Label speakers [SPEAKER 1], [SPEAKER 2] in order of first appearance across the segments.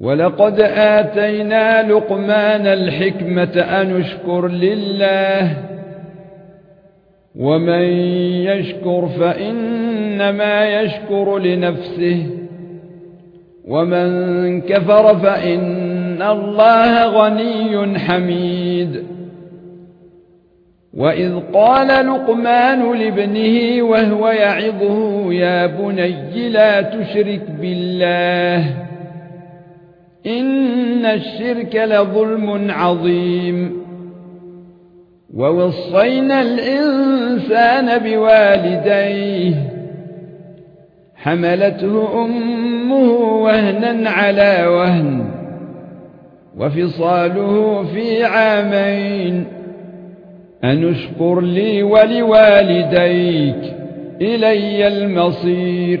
[SPEAKER 1] ولقد آتينا لقمان الحكمة أن اشكر لله ومن يشكر فإنما يشكر لنفسه ومن كفر فإن الله غني حميد. وإذ قال لقمان لابنه وهو يعظه يا بني لا تشرك بالله ان الشرك لظلم عظيم ووصينا الانسان بوالديه حملته امه وهنا على وهن وفصاله في عامين ان اشكر لي ولوالديك الي المصير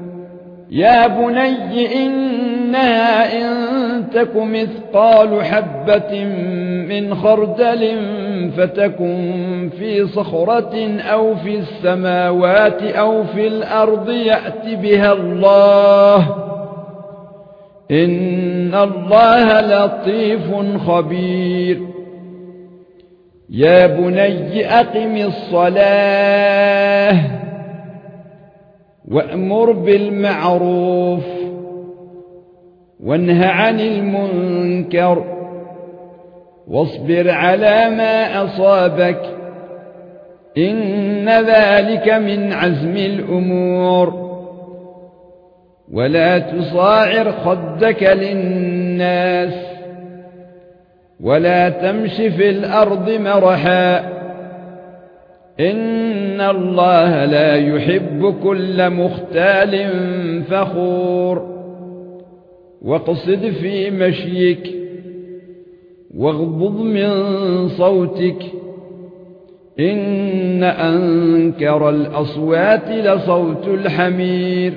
[SPEAKER 1] يا بني انها ان تك مثقال حبه من خردل فتكن في صخره أو في السماوات أو في الأرض ياتي بها الله ان الله لطيف خبير. يا بني اقم الصلاه وأمر بالمعروف وانه عن المنكر واصبر على ما أصابك إن ذلك من عزم الأمور ولا تصاعر خدك للناس ولا تمش في الأرض مرحا ان الله لا يحب كل مختال فخور واقصد في مشيك واغضض من صوتك ان انكر الاصوات لصوت الحمير